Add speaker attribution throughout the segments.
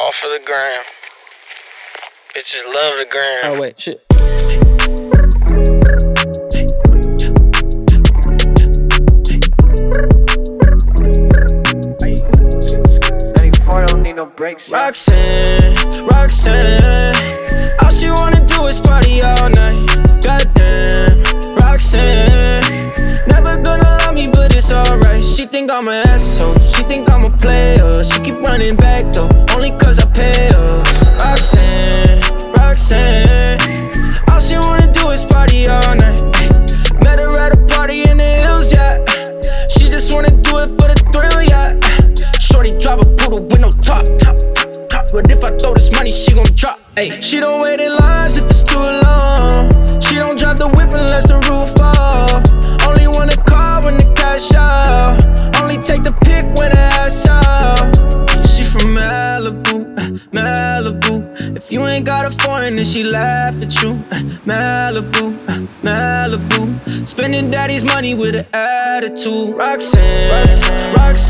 Speaker 1: Off of the gram. Bitches love the gram.
Speaker 2: Oh wait, shit.
Speaker 3: don't need no breaks.
Speaker 2: Roxanne, Roxanne, all she wanna do is party all night. Goddamn, Roxanne, never gonna love me, but it's alright. She think I'm an asshole, she think I'm a player. She keep running back though, throw this money, she gon' drop. Ayy, she don't wait in lines if it's too long. She don't drop the whip unless the roof fall. Only wanna call when the cash out. Only take the pick when the ass out. She from Malibu, uh, Malibu. If you ain't got a foreign, then she laugh at you. Uh, Malibu, uh, Malibu. Spending daddy's money with an attitude. Roxanne, Roxanne, Roxanne.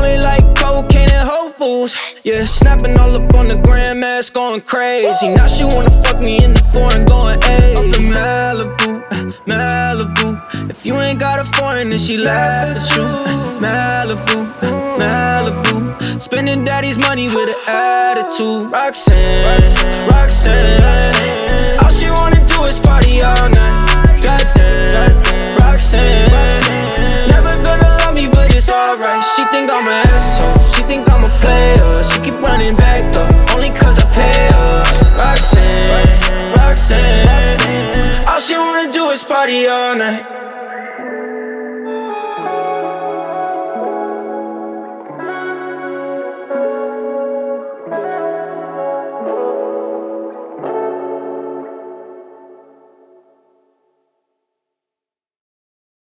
Speaker 2: Yeah. Snapping all up on the grandmas, going crazy. Now she wanna fuck me in the foreign, going A. Up in Malibu, Malibu. If you ain't got a foreign, then she laugh at you. Malibu, Malibu. Spending daddy's money with an attitude. Roxanne, Roxanne.